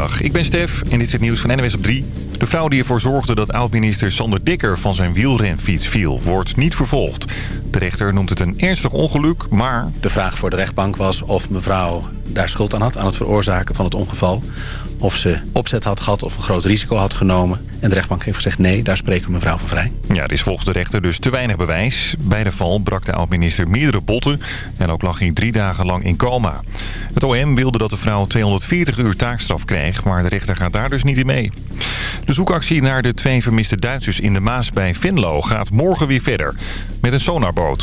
Ik ben Stef en dit is het nieuws van NWS op 3. De vrouw die ervoor zorgde dat oud-minister Sander Dikker van zijn wielrenfiets viel, wordt niet vervolgd. De rechter noemt het een ernstig ongeluk, maar... De vraag voor de rechtbank was of mevrouw daar schuld aan had... aan het veroorzaken van het ongeval. Of ze opzet had gehad of een groot risico had genomen. En de rechtbank heeft gezegd nee, daar spreken we mevrouw van vrij. Ja, er is volgens de rechter dus te weinig bewijs. Bij de val brak de oud-minister meerdere botten... en ook lag hij drie dagen lang in coma. Het OM wilde dat de vrouw 240 uur taakstraf kreeg... maar de rechter gaat daar dus niet in mee. De zoekactie naar de twee vermiste Duitsers in de Maas bij Venlo gaat morgen weer verder. Met een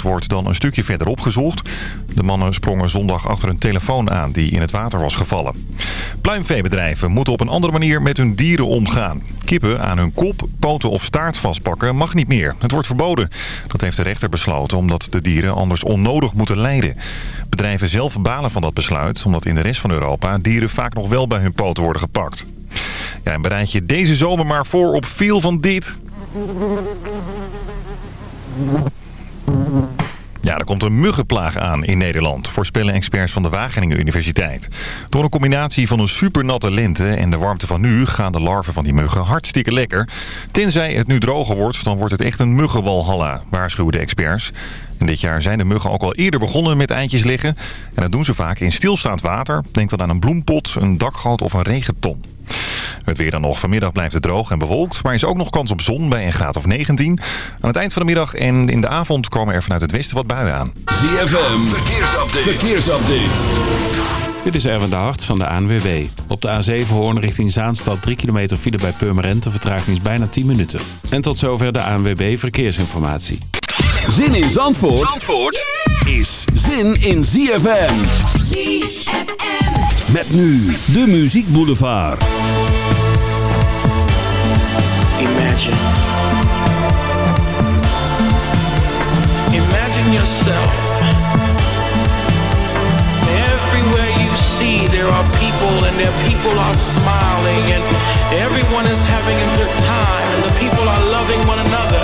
wordt dan een stukje verderop gezocht. De mannen sprongen zondag achter een telefoon aan die in het water was gevallen. Pluimveebedrijven moeten op een andere manier met hun dieren omgaan. Kippen aan hun kop, poten of staart vastpakken mag niet meer. Het wordt verboden. Dat heeft de rechter besloten omdat de dieren anders onnodig moeten lijden. Bedrijven zelf balen van dat besluit omdat in de rest van Europa dieren vaak nog wel bij hun poten worden gepakt. Ja, en bereid je deze zomer maar voor op veel van dit. Ja, er komt een muggenplaag aan in Nederland, voorspellen experts van de Wageningen Universiteit. Door een combinatie van een supernatte lente en de warmte van nu gaan de larven van die muggen hartstikke lekker. Tenzij het nu droger wordt, dan wordt het echt een muggenwalhalla, waarschuwen de experts. En dit jaar zijn de muggen ook al eerder begonnen met eitjes leggen. En dat doen ze vaak in stilstaand water. Denk dan aan een bloempot, een dakgoot of een regenton. Het weer dan nog. Vanmiddag blijft het droog en bewolkt. Maar er is ook nog kans op zon bij een graad of 19. Aan het eind van de middag en in de avond komen er vanuit het westen wat buien aan. ZFM, verkeersupdate. verkeersupdate. Dit is Erwin de Hart van de ANWB. Op de A7 Hoorn richting Zaanstad 3 kilometer file bij Purmerend. De vertraging is bijna 10 minuten. En tot zover de ANWB Verkeersinformatie. Zin in Zandvoort, Zandvoort is zin in ZFM. ZFM. Met nu de Muziek Boulevard. Imagine. Imagine yourself. Everywhere you see there are people and their people are smiling and everyone is having a good time and the people are loving one another,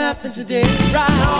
happened today, right?